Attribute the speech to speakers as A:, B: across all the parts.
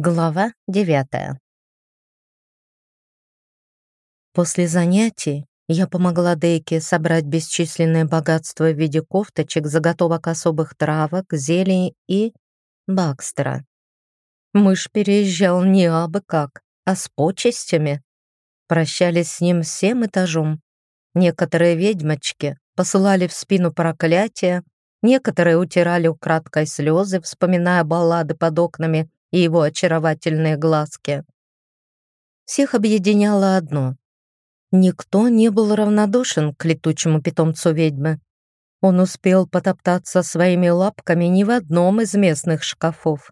A: Глава девятая. После занятий я помогла Дейке собрать бесчисленное богатство в виде кофточек, заготовок особых травок, зелий и Бакстера. Мышь переезжал не абы как, а с почестями. Прощались с ним всем этажом. Некоторые ведьмочки посылали в спину проклятия, некоторые утирали украдкой слезы, вспоминая баллады под окнами и его очаровательные глазки. Всех объединяло одно. Никто не был равнодушен к летучему питомцу ведьмы. Он успел потоптаться своими лапками ни в одном из местных шкафов.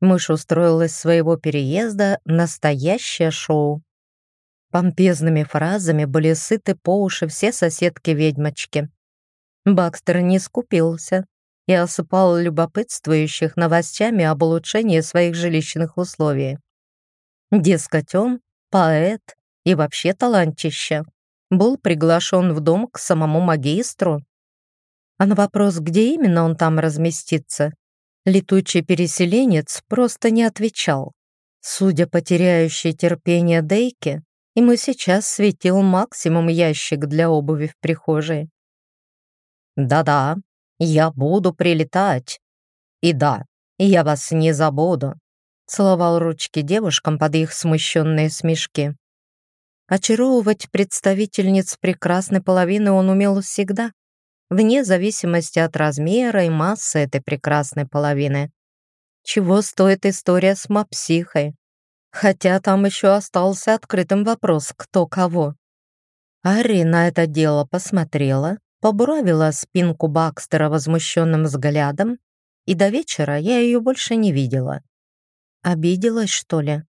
A: Мышь устроила из своего переезда настоящее шоу. Помпезными фразами были сыты по уши все соседки-ведьмочки. Бакстер не скупился и осыпал любопытствующих новостями об улучшении своих жилищных условий. Дескать, он поэт и вообще талантище. Был приглашен в дом к самому магистру. А на вопрос, где именно он там разместится, летучий переселенец просто не отвечал. Судя по теряющей терпение Дейке, ему сейчас светил максимум ящик для обуви в прихожей. «Да-да, я буду прилетать. И да, я вас не забуду. Целовал ручки девушкам под их смущенные смешки. Очаровывать представительниц прекрасной половины он умел всегда, вне зависимости от размера и массы этой прекрасной половины. Чего стоит история с мапсихой? Хотя там еще остался открытым вопрос, кто кого. Ари на это дело посмотрела, побуравила спинку Бакстера возмущенным взглядом, и до вечера я ее больше не видела. Обиделась, что ли?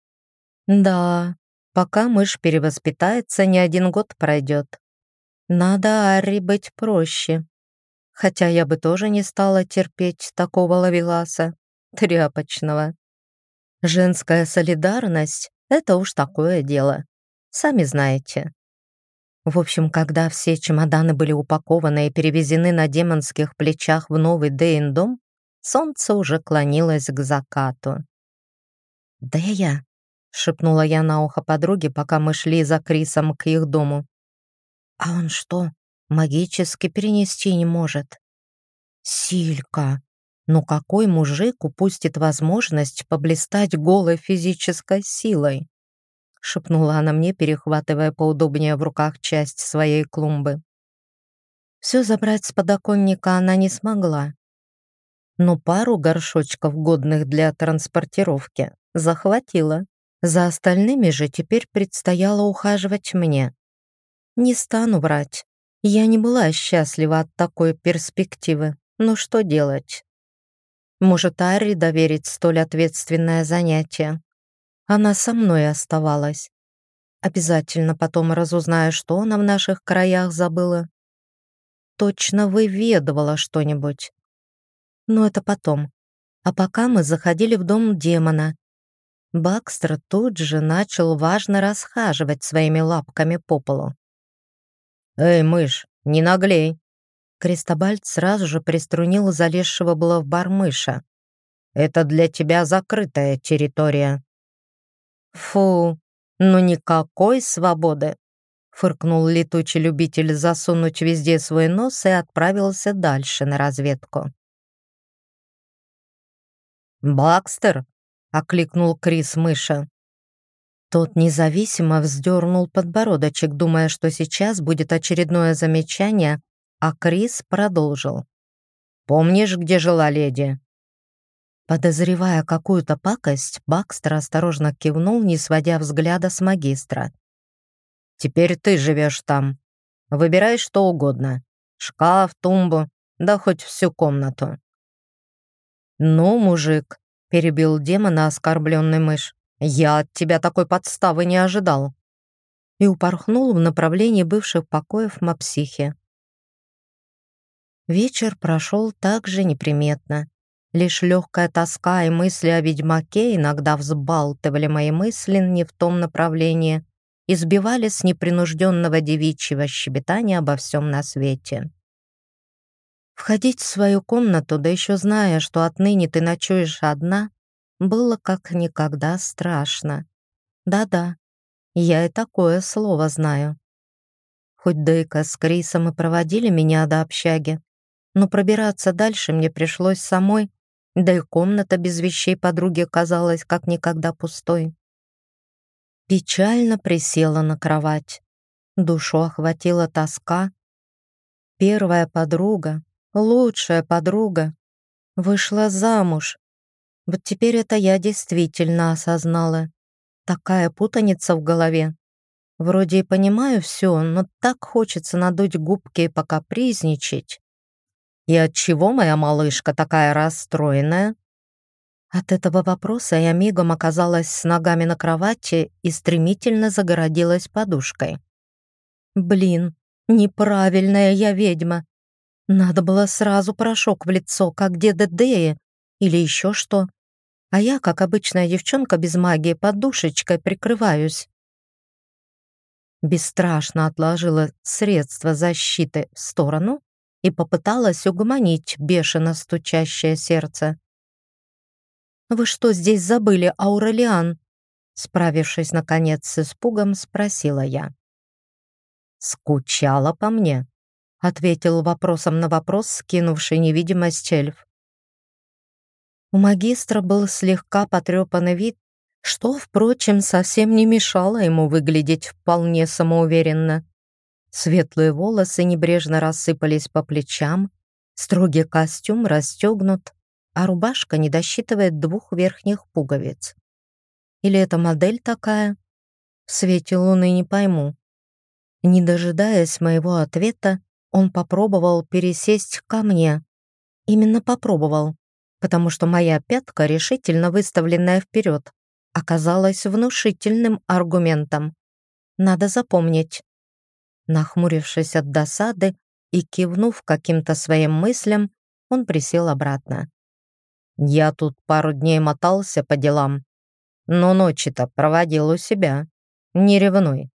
A: Да, пока мышь перевоспитается, не один год пройдет. Надо Арри быть проще. Хотя я бы тоже не стала терпеть такого ловеласа, тряпочного. Женская солидарность — это уж такое дело. Сами знаете. В общем, когда все чемоданы были упакованы и перевезены на демонских плечах в новый Дейн-дом, солнце уже клонилось к закату. «Да я», — шепнула я на ухо подруге, пока мы шли за Крисом к их дому. «А он что, магически перенести не может?» «Силька, ну какой мужик упустит возможность поблистать голой физической силой?» Шепнула она мне, перехватывая поудобнее в руках часть своей клумбы. Все забрать с подоконника она не смогла, но пару горшочков, годных для транспортировки, захватила. За остальными же теперь предстояло ухаживать мне. Не стану врать, я не была счастлива от такой перспективы, но что делать? Может, Арри доверить столь ответственное занятие? Она со мной оставалась. Обязательно потом разузнаю, что она в наших краях забыла. Точно выведывала что-нибудь. Но это потом. А пока мы заходили в дом демона. Бакстер тут же начал важно расхаживать своими лапками по полу. «Эй, мышь, не наглей!» Крестобальд сразу же приструнил залезшего было в бар мыша. «Это для тебя закрытая территория». «Фу, ну никакой свободы!» Фыркнул летучий любитель засунуть везде свой нос и отправился дальше на разведку. «Бакстер!» — окликнул Крис мыша. Тот независимо вздернул подбородочек, думая, что сейчас будет очередное замечание, а Крис продолжил. «Помнишь, где жила леди?» Подозревая какую-то пакость, Бакстер осторожно кивнул, не сводя взгляда с магистра. «Теперь ты живешь там. Выбирай что угодно. Шкаф, тумбу, да хоть всю комнату». «Ну, мужик», — перебил демона оскорбленный мышь, «я от тебя такой подставы не ожидал» и упорхнул в направлении бывших покоев мапсихи. Вечер прошел так же неприметно. Лишь легкая тоска и мысли о ведьмаке иногда взбалтывали мои мысли не в том направлении и сбивали с непринужденного девичьего щебетания обо всем на свете. Входить в свою комнату, да еще зная, что отныне ты ночуешь одна, было как никогда страшно. Да-да, я и такое слово знаю. Хоть Дейка с Крисом и проводили меня до общаги, но пробираться дальше мне пришлось самой, да и комната без вещей подруги казалась как никогда пустой. Печально присела на кровать. Душу охватила тоска. Первая подруга, лучшая подруга, вышла замуж. Вот теперь это я действительно осознала. Такая путаница в голове. Вроде и понимаю все, но так хочется надуть губки и покапризничать. И от чего моя малышка такая расстроенная? От этого вопроса я мигом оказалась с ногами на кровати и стремительно загородилась подушкой. Блин, неправильная я ведьма. Надо было сразу порошок в лицо, как деда Деи, или еще что. А я, как обычная девчонка без магии, подушечкой прикрываюсь. Бесстрашно отложила средства защиты в сторону и попыталась угомонить бешено стучащее сердце. «Вы что здесь забыли, Аурелиан?» Справившись, наконец, с испугом, спросила я. «Скучала по мне?» — ответил вопросом на вопрос, скинувший невидимость эльф. У магистра был слегка потрепанный вид, что, впрочем, совсем не мешало ему выглядеть вполне самоуверенно. Светлые волосы небрежно рассыпались по плечам, строгий костюм расстегнут, а рубашка не досчитывает двух верхних пуговиц. Или это модель такая? В свете луны не пойму. Не дожидаясь моего ответа, он попробовал пересесть ко мне. Именно попробовал, потому что моя пятка, решительно выставленная вперед, оказалась внушительным аргументом. Надо запомнить. Нахмурившись от досады и кивнув каким-то своим мыслям, он присел обратно. Я тут пару дней мотался по делам, но ночи-то проводил у себя. Не ревнуй».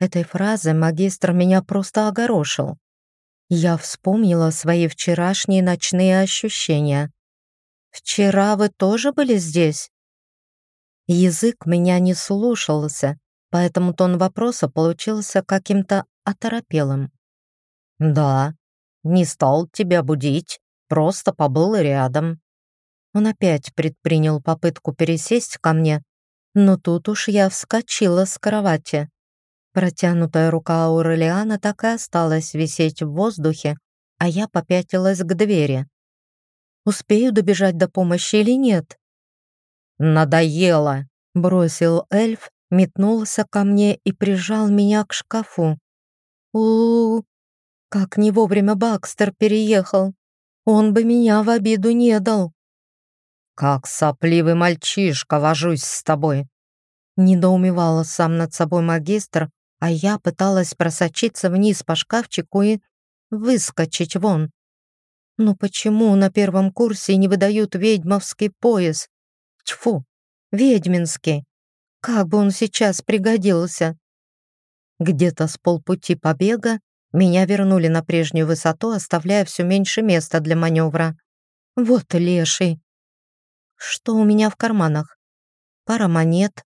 A: Этой фразой магистр меня просто огорошил. Я вспомнила свои вчерашние ночные ощущения. «Вчера вы тоже были здесь?» Язык меня не слушался, поэтому тон вопроса получился каким-то оторопелым. «Да, не стал тебя будить, просто побыл рядом. Он опять предпринял попытку пересесть ко мне, но тут уж я вскочила с кровати. Протянутая рука Аурелиана так и осталась висеть в воздухе, а я попятилась к двери. Успею добежать до помощи или нет? «Надоело!» — бросил эльф, метнулся ко мне и прижал меня к шкафу. у, -у, -у как не вовремя Бакстер переехал. Он бы меня в обиду не дал. «Как сопливый мальчишка вожусь с тобой!» Недоумевала сам над собой магистр, а я пыталась просочиться вниз по шкафчику и выскочить вон. Ну почему на первом курсе не выдают ведьмовский пояс? Тьфу, ведьминский. Как бы он сейчас пригодился. Где-то с полпути побега меня вернули на прежнюю высоту, оставляя все меньше места для маневра. Вот леший. Что у меня в карманах? Пара монет,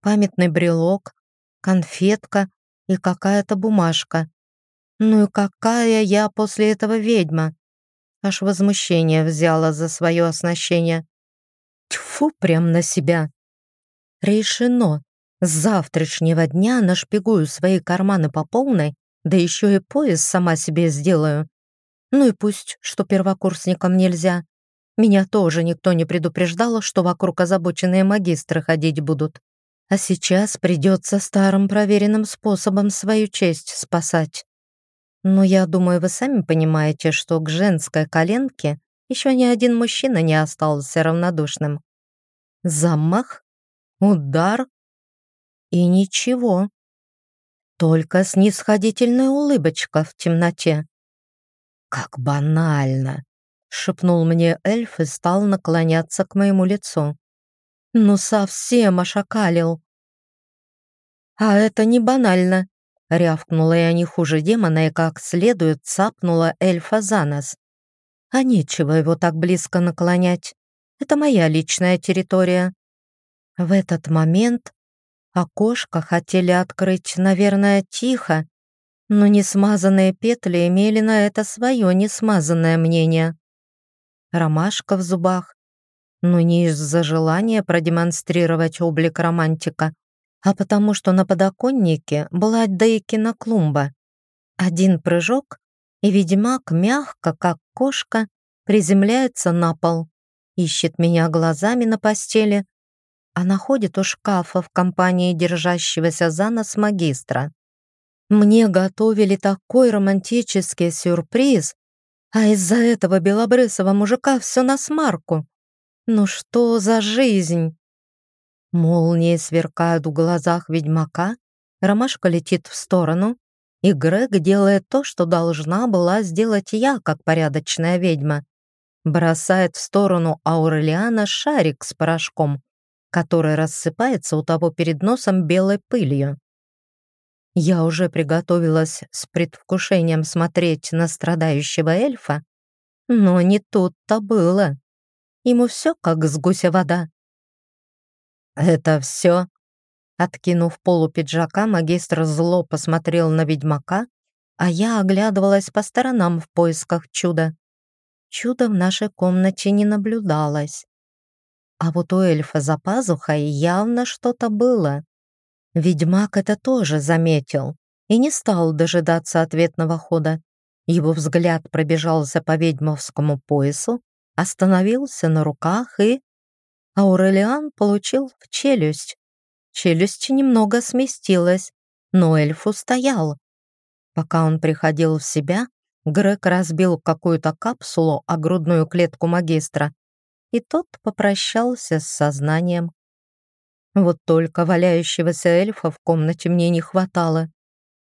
A: памятный брелок, конфетка и какая-то бумажка. Ну и какая я после этого ведьма? Аж возмущение взяло за свое оснащение. Тьфу, прям на себя. Решено. С завтрашнего дня нашпигую свои карманы по полной, да еще и пояс сама себе сделаю. Ну и пусть, что первокурсникам нельзя. Меня тоже никто не предупреждал, что вокруг озабоченные магистры ходить будут. А сейчас придется старым проверенным способом свою честь спасать. Но я думаю, вы сами понимаете, что к женской коленке еще ни один мужчина не остался равнодушным. Замах, удар и ничего. Только снисходительная улыбочка в темноте. Как банально шепнул мне эльф и стал наклоняться к моему лицу. Ну совсем ошакалил. А это не банально, рявкнула я не хуже демона и как следует цапнула эльфа за нос. А нечего его так близко наклонять. Это моя личная территория. В этот момент окошко хотели открыть, наверное, тихо, но несмазанные петли имели на это свое несмазанное мнение. Ромашка в зубах, но не из-за желания продемонстрировать облик романтика, а потому что на подоконнике была Дейкина клумба. Один прыжок, и ведьмак мягко, как кошка, приземляется на пол, ищет меня глазами на постели, а находит у шкафа в компании держащегося за нос магистра. Мне готовили такой романтический сюрприз, а из-за этого белобрысого мужика все на смарку. Ну что за жизнь? Молнии сверкают в глазах ведьмака, ромашка летит в сторону, и Грег делает то, что должна была сделать я, как порядочная ведьма. Бросает в сторону Аурелиана шарик с порошком, который рассыпается у того перед носом белой пылью. Я уже приготовилась с предвкушением смотреть на страдающего эльфа, но не тут-то было. Ему все как с гуся вода. «Это все?» Откинув полу пиджака, магистр зло посмотрел на ведьмака, а я оглядывалась по сторонам в поисках чуда. Чуда в нашей комнате не наблюдалось. А вот у эльфа за пазухой явно что-то было. Ведьмак это тоже заметил и не стал дожидаться ответного хода. Его взгляд пробежался по ведьмовскому поясу, остановился на руках и Аурелиан получил в челюсть. Челюсть немного сместилась, но эльф устоял. Пока он приходил в себя, Грег разбил какую-то капсулу о грудную клетку магистра, и тот попрощался с сознанием. Вот только валяющегося эльфа в комнате мне не хватало.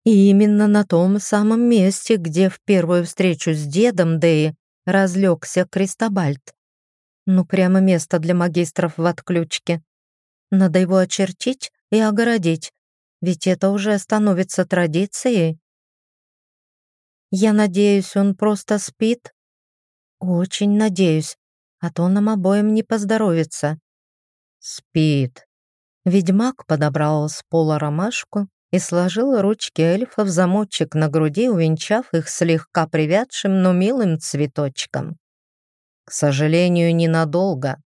A: И именно на том самом месте, где в первую встречу с дедом Дэи разлегся Кристобальд. Ну, прямо место для магистров в отключке. Надо его очертить и огородить, ведь это уже становится традицией. Я надеюсь, он просто спит? Очень надеюсь, а то нам обоим не поздоровится. Спит. Ведьмак подобрал с пола ромашку и сложил ручки эльфа в замочек на груди, увенчав их слегка привядшим, но милым цветочком. К сожалению, ненадолго.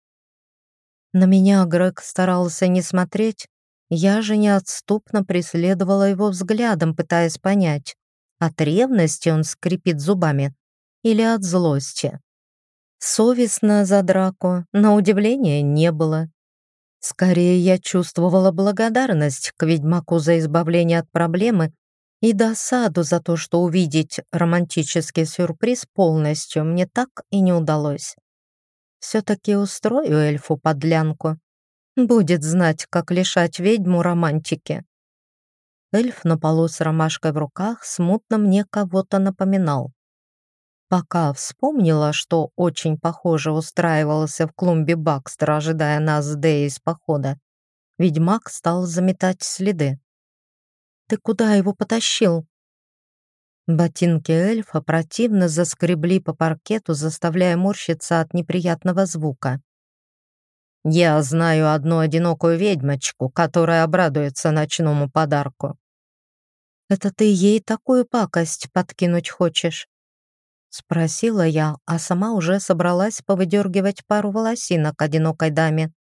A: На меня Грег старался не смотреть, я же неотступно преследовала его взглядом, пытаясь понять, от ревности он скрипит зубами или от злости. Совестно за драку, на удивление, не было. Скорее, я чувствовала благодарность к ведьмаку за избавление от проблемы и досаду за то, что увидеть романтический сюрприз полностью мне так и не удалось. Все-таки устрою эльфу подлянку. Будет знать, как лишать ведьму романтики. Эльф на полу с ромашкой в руках смутно мне кого-то напоминал. Пока вспомнила, что очень похоже устраивался в клумбе Бакстера, ожидая нас с Дэй из похода, ведьмак стал заметать следы. Ты куда его потащил?» Ботинки эльфа противно заскребли по паркету, заставляя морщиться от неприятного звука. «Я знаю одну одинокую ведьмочку, которая обрадуется ночному подарку». «Это ты ей такую пакость подкинуть хочешь?» Спросила я, а сама уже собралась повыдергивать пару волосинок одинокой даме.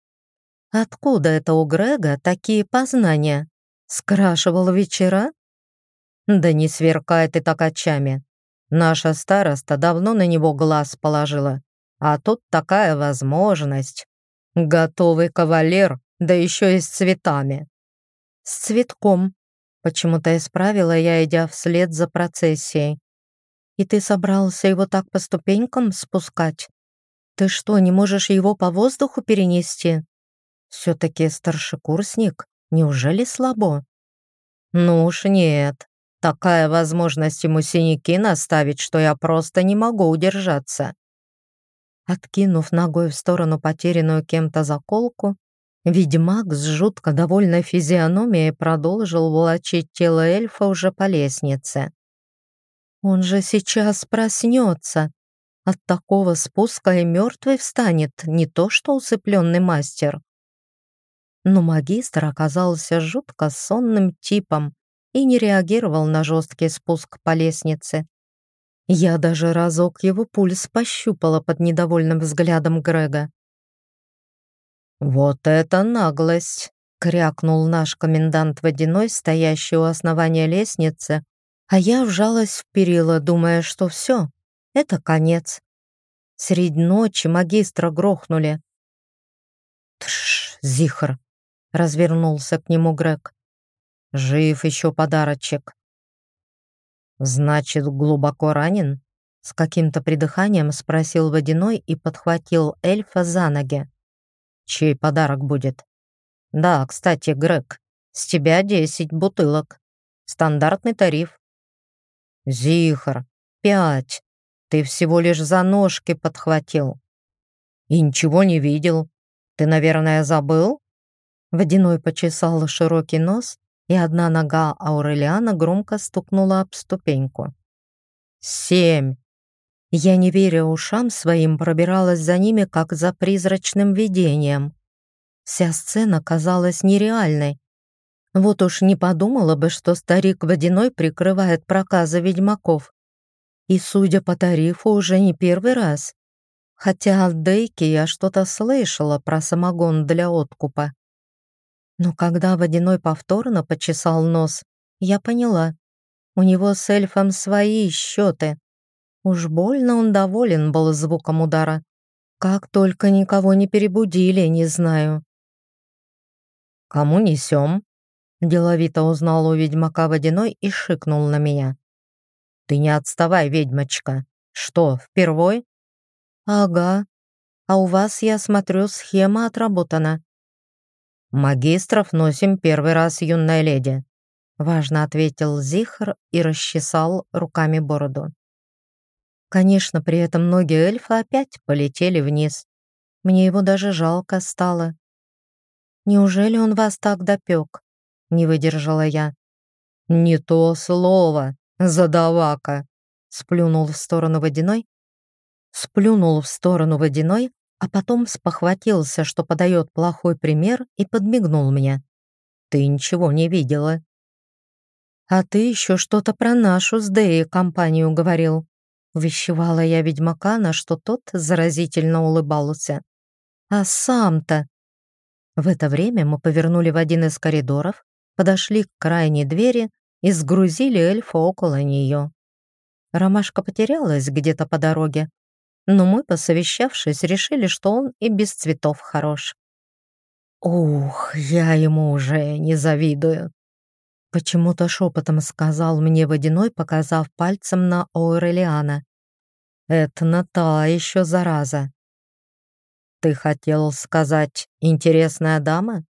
A: «Откуда это у Грега такие познания?» Скрашивал вечера? Да не сверкай ты так очами. Наша староста давно на него глаз положила. А тут такая возможность. Готовый кавалер, да еще и с цветами. С цветком. Почему-то исправила я, идя вслед за процессией. И ты собрался его так по ступенькам спускать? Ты что, не можешь его по воздуху перенести? Все-таки старшекурсник. Неужели слабо? Ну уж нет. Такая возможность ему синяки наставить, что я просто не могу удержаться. Откинув ногой в сторону потерянную кем-то заколку, ведьмак с жутко довольной физиономией продолжил волочить тело эльфа уже по лестнице. «Он же сейчас проснется. От такого спуска и мертвый встанет, не то что усыпленный мастер. Но магистр оказался жутко сонным типом и не реагировал на жесткий спуск по лестнице. Я даже разок его пульс пощупала под недовольным взглядом Грега. «Вот это наглость!» — крякнул наш комендант водяной, стоящий у основания лестницы, а я вжалась в перила, думая, что все, это конец. Средь ночи магистра грохнули. «Тш, Зихр!» — развернулся к нему Грег. «Жив еще подарочек». «Значит, глубоко ранен?» С каким-то придыханием спросил Водяной и подхватил эльфа за ноги. «Чей подарок будет?» «Да, кстати, Грег, с тебя десять бутылок. Стандартный тариф». «Зихар, пять. Ты всего лишь за ножки подхватил». «И ничего не видел. Ты, наверное, забыл?» Водяной почесал широкий нос и одна нога Аурелиана громко стукнула об ступеньку. «Семь!» Я, не веря ушам своим, пробиралась за ними, как за призрачным видением. Вся сцена казалась нереальной. Вот уж не подумала бы, что старик водяной прикрывает проказы ведьмаков. И, судя по тарифу, уже не первый раз. Хотя от Дейки я что-то слышала про самогон для откупа. Но когда водяной повторно почесал нос, я поняла. У него с эльфом свои счеты. Уж больно он доволен был звуком удара. Как только никого не перебудили, не знаю. «Кому несем?» Деловито узнал у ведьмака водяной и шикнул на меня. «Ты не отставай, ведьмочка. Что, впервой?» «Ага. А у вас, я смотрю, схема отработана. «Магистров носим первый раз, юная леди», — важно ответил Зихр и расчесал руками бороду. Конечно, при этом ноги эльфа опять полетели вниз. Мне его даже жалко стало. «Неужели он вас так допек?» — не выдержала я. «Не то слово, задавака!» — сплюнул в сторону водяной. Сплюнул в сторону водяной, а потом спохватился, что подает плохой пример, и подмигнул мне. «Ты ничего не видела». «А ты еще что-то про нашу с Дэей компанию говорил», Вещевала я ведьмака, на что тот заразительно улыбался. «А сам-то...» В это время мы повернули в один из коридоров, подошли к крайней двери и сгрузили эльфа около нее. Ромашка потерялась где-то по дороге, но мы, посовещавшись, решили, что он и без цветов хорош. «Ух, я ему уже не завидую!» Почему-то шепотом сказал мне водяной, показав пальцем на Оурелиана. «Это та еще зараза!» «Ты хотел сказать, интересная дама?»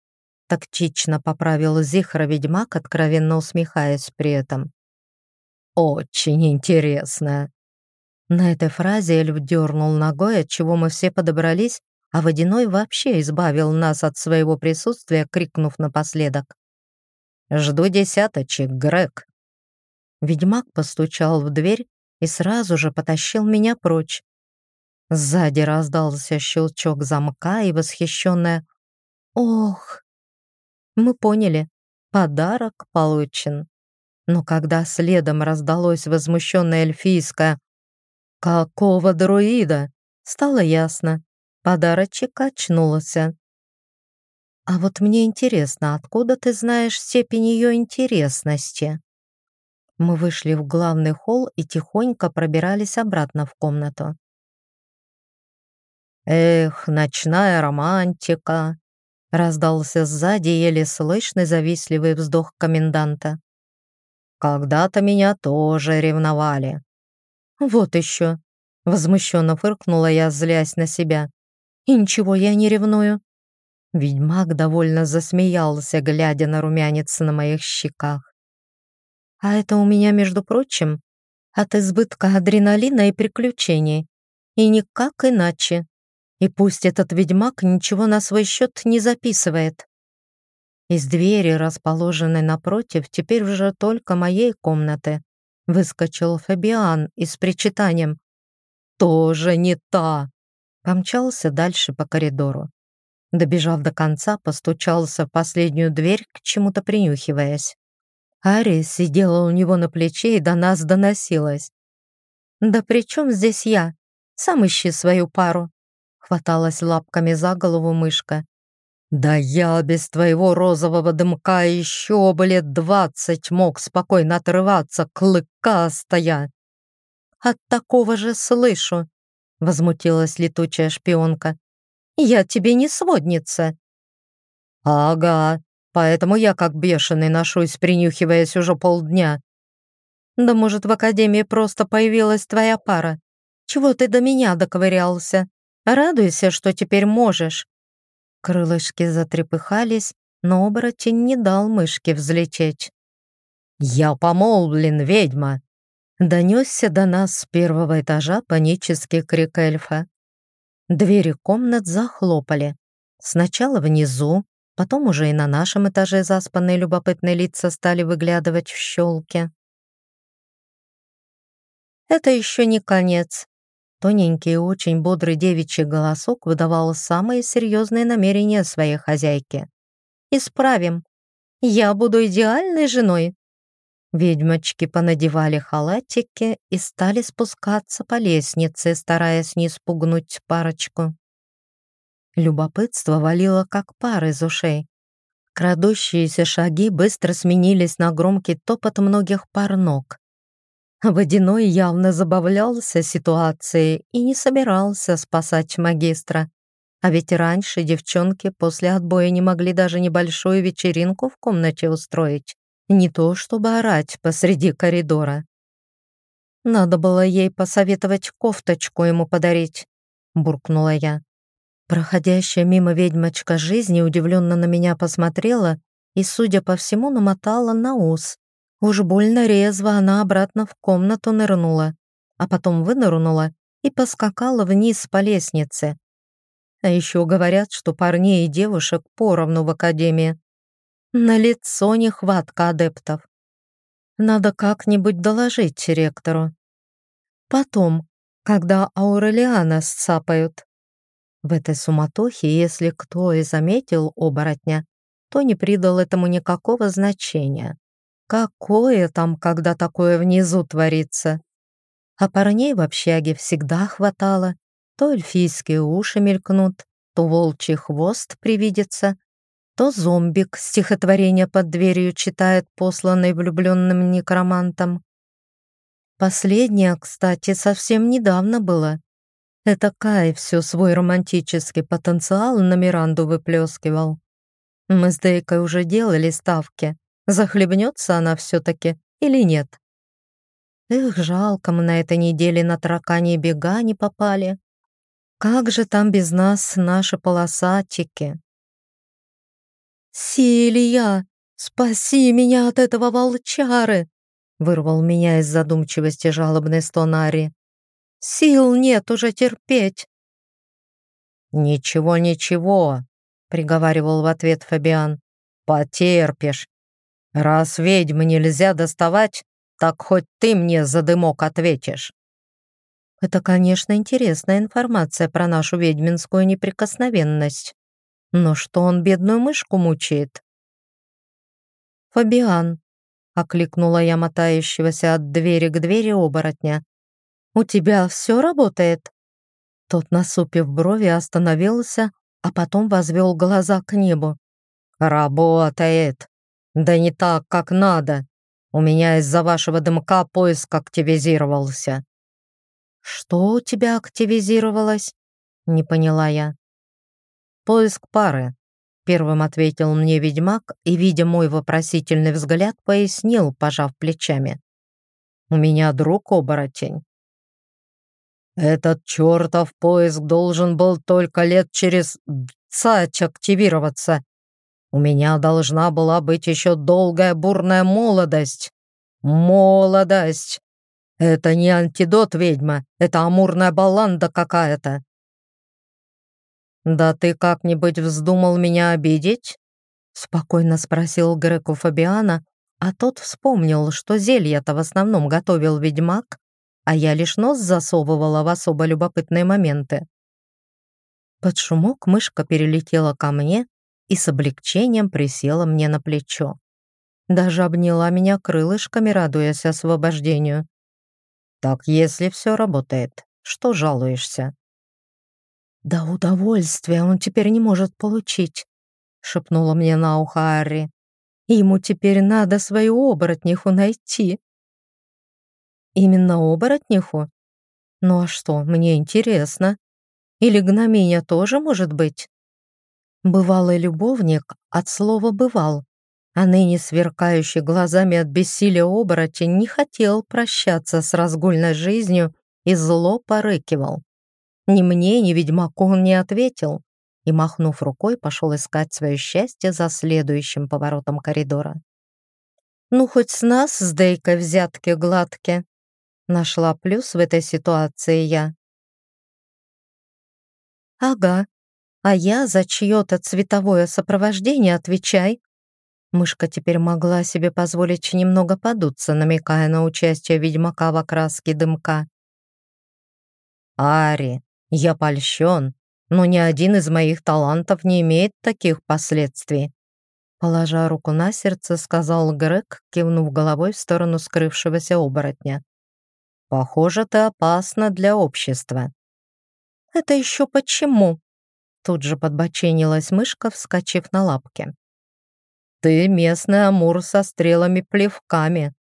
A: Тактично поправил Зихра ведьмак, откровенно усмехаясь при этом. «Очень интересная!» На этой фразе эльф дернул ногой, от чего мы все подобрались, а Водяной вообще избавил нас от своего присутствия, крикнув напоследок. «Жду десяточек, Грег!» Ведьмак постучал в дверь и сразу же потащил меня прочь. Сзади раздался щелчок замка и восхищенное «Ох!» Мы поняли, подарок получен. Но когда следом раздалось возмущенное эльфийское «Какого друида?» Стало ясно. Подарочек очнулся. «А вот мне интересно, откуда ты знаешь степень ее интересности?» Мы вышли в главный холл и тихонько пробирались обратно в комнату. «Эх, ночная романтика!» Раздался сзади еле слышный завистливый вздох коменданта. «Когда-то меня тоже ревновали. «Вот еще!» — возмущенно фыркнула я, злясь на себя. «И ничего, я не ревную». Ведьмак довольно засмеялся, глядя на румянец на моих щеках. «А это у меня, между прочим, от избытка адреналина и приключений. И никак иначе. И пусть этот ведьмак ничего на свой счет не записывает». Из двери, расположенной напротив, теперь уже только моей комнаты, выскочил Фабиан и с причитанием. тоже не та!» Помчался дальше по коридору. Добежав до конца, постучался в последнюю дверь, к чему-то принюхиваясь. Ари сидела у него на плече и до нас доносилась. «Да при чем здесь я? Сам ищи свою пару!» Хваталась лапками за голову мышка. «Да я без твоего розового дымка еще бы лет двадцать мог спокойно отрываться, клыкастая!» «От такого же слышу!» — возмутилась летучая шпионка. «Я тебе не сводница!» «Ага, поэтому я как бешеный ношусь, принюхиваясь уже полдня». «Да может, в академии просто появилась твоя пара? Чего ты до меня доковырялся? Радуйся, что теперь можешь!» Крылышки затрепыхались, но оборотень не дал мышке взлететь. «Я помолвлен, ведьма!» Донесся до нас с первого этажа панический крик эльфа. Двери комнат захлопали. Сначала внизу, потом уже и на нашем этаже заспанные любопытные лица стали выглядывать в щелки. «Это еще не конец», Тоненький очень бодрый девичий голосок выдавал самые серьезные намерения своей хозяйки. «Исправим. Я буду идеальной женой». Ведьмочки понадевали халатики и стали спускаться по лестнице, стараясь не спугнуть парочку. Любопытство валило как пар из ушей. Крадущиеся шаги быстро сменились на громкий топот многих пар ног. Водяной явно забавлялся ситуацией и не собирался спасать магистра. А ведь раньше девчонки после отбоя не могли даже небольшую вечеринку в комнате устроить. Не то чтобы орать посреди коридора. «Надо было ей посоветовать кофточку ему подарить», — буркнула я. Проходящая мимо ведьмочка жизни удивленно на меня посмотрела и, судя по всему, намотала на ус. Уж больно резво она обратно в комнату нырнула, а потом вынырнула и поскакала вниз по лестнице. А еще говорят, что парней и девушек поровну в академии. На лицо нехватка адептов. Надо как-нибудь доложить ректору. Потом, когда Аурелиана сцапают. В этой суматохе, если кто и заметил оборотня, то не придал этому никакого значения. Какое там, когда такое внизу творится? А парней в общаге всегда хватало. То эльфийские уши мелькнут, то волчий хвост привидится, то зомбик стихотворение под дверью читает посланный влюбленным некромантом. Последнее, кстати, совсем недавно было. Это Кай все свой романтический потенциал на Миранду выплескивал. Мы с Дейкой уже делали ставки. Захлебнется она все-таки или нет? Эх, жалко, мы на этой неделе на таракани бега не попали. Как же там без нас наши полосатики? «Силия, спаси меня от этого волчары!» вырвал меня из задумчивости жалобный стонари. «Сил нет уже терпеть!» «Ничего, ничего!» — приговаривал в ответ Фабиан. «Потерпишь. «Раз ведьмы нельзя доставать, так хоть ты мне за дымок ответишь». Это, конечно, интересная информация про нашу ведьминскую неприкосновенность. Но что он бедную мышку мучает? «Фабиан», — окликнула я мотающегося от двери к двери оборотня. «У тебя все работает?» Тот, насупив брови, остановился, а потом возвел глаза к небу. «Работает!» «Да не так, как надо. У меня из-за вашего дымка поиск активизировался». «Что у тебя активизировалось?» Не поняла я. «Поиск пары», — первым ответил мне ведьмак и, видя мой вопросительный взгляд, пояснил, пожав плечами. «У меня друг-оборотень». «Этот чертов поиск должен был только лет через цать активироваться, у меня должна была быть еще долгая бурная молодость. Молодость! Это не антидот, ведьма, это амурная балланда какая-то. «Да ты как-нибудь вздумал меня обидеть?» Спокойно спросил Греку Фабиана, а тот вспомнил, что зелье-то в основном готовил ведьмак, а я лишь нос засовывала в особо любопытные моменты. Под шумок мышка перелетела ко мне и с облегчением присела мне на плечо. Даже обняла меня крылышками, радуясь освобождению. «Так если все работает, что жалуешься?» «Да удовольствия он теперь не может получить», — шепнула мне на ухо Арри. «Ему теперь надо свою оборотниху найти». «Именно оборотниху? Ну а что, мне интересно. Или гноминя тоже может быть?» Бывалый любовник от слова «бывал», а ныне сверкающий глазами от бессилия оборотень не хотел прощаться с разгульной жизнью и зло порыкивал. Ни мне, ни ведьмаку он не ответил и, махнув рукой, пошел искать свое счастье за следующим поворотом коридора. «Ну, хоть с нас с Дейкой взятки гладкие», нашла плюс в этой ситуации я. «Ага, а я за чье-то цветовое сопровождение отвечай. Мышка теперь могла себе позволить немного подуться, намекая на участие ведьмака в окраске дымка. «Ари, я польщен, но ни один из моих талантов не имеет таких последствий», Положа руку на сердце, сказал Грег, кивнув головой в сторону скрывшегося оборотня. «Похоже, ты опасна для общества». «Это еще почему?» Тут же подбоченилась мышка, вскочив на лапки. «Ты местный амур со стрелами-плевками.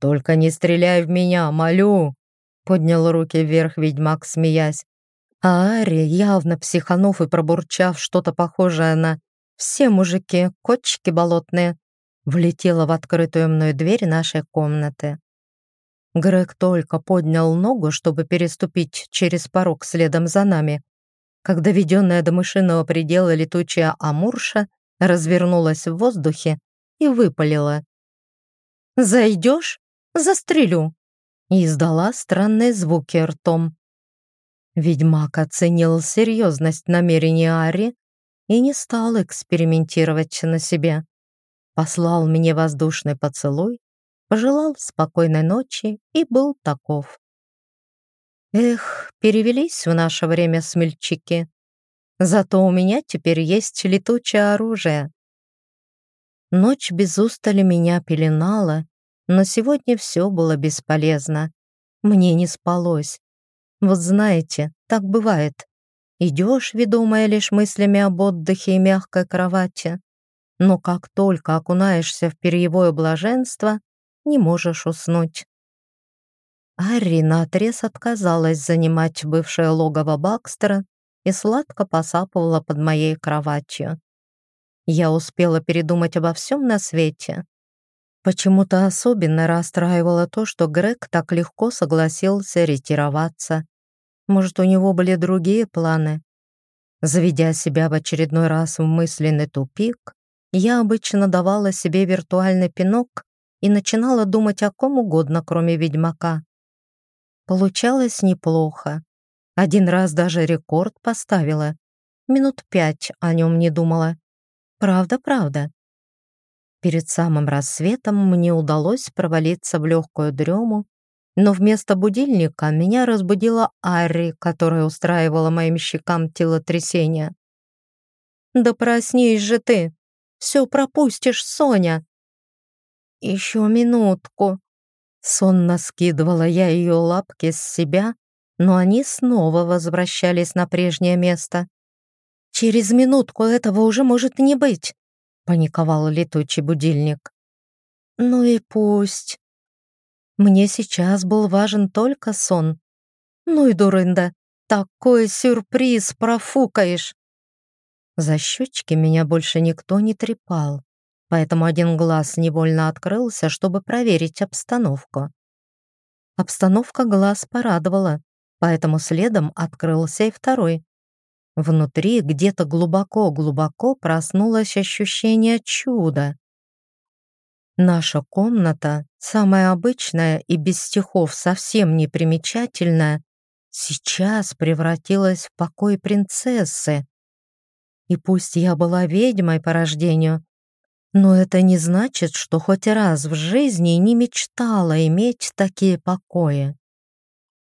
A: Только не стреляй в меня, молю!» Поднял руки вверх ведьмак, смеясь. А Ари, явно психанув и пробурчав что-то похожее на «все мужики, котчики болотные», влетела в открытую мной дверь нашей комнаты. Грег только поднял ногу, чтобы переступить через порог следом за нами, когда доведенная до мышиного предела летучая амурша развернулась в воздухе и выпалила. «Зайдешь? Застрелю!» и издала странные звуки ртом. Ведьмак оценил серьезность намерений Ари и не стал экспериментировать на себе. Послал мне воздушный поцелуй, пожелал спокойной ночи и был таков. Эх, перевелись в наше время смельчаки. Зато у меня теперь есть летучее оружие. Ночь без устали меня пеленала, но сегодня все было бесполезно. Мне не спалось. Вот знаете, так бывает. Идешь, ведомая лишь мыслями об отдыхе и мягкой кровати, но как только окунаешься в перьевое блаженство, не можешь уснуть. Арри наотрез отказалась занимать бывшее логово Бакстера и сладко посапывала под моей кроватью. Я успела передумать обо всем на свете. Почему-то особенно расстраивало то, что Грег так легко согласился ретироваться. Может, у него были другие планы? Заведя себя в очередной раз в мысленный тупик, я обычно давала себе виртуальный пинок и начинала думать о ком угодно, кроме ведьмака. Получалось неплохо. Один раз даже рекорд поставила. Минут пять о нем не думала. Правда-правда. Перед самым рассветом мне удалось провалиться в легкую дрему, но вместо будильника меня разбудила Арри, которая устраивала моим щекам телотрясение. «Да проснись же ты! Все пропустишь, Соня!» «Еще минутку!» Сонно скидывала я ее лапки с себя, но они снова возвращались на прежнее место. «Через минутку этого уже может не быть», — паниковал летучий будильник. «Ну и пусть». Мне сейчас был важен только сон. «Ну и дурында, такой сюрприз профукаешь!» За щечки меня больше никто не трепал поэтому один глаз невольно открылся, чтобы проверить обстановку. Обстановка глаз порадовала, поэтому следом открылся и второй. Внутри где-то глубоко-глубоко проснулось ощущение чуда. Наша комната, самая обычная и без стихов совсем не примечательная, сейчас превратилась в покой принцессы. И пусть я была ведьмой по рождению, но это не значит, что хоть раз в жизни не мечтала иметь такие покои.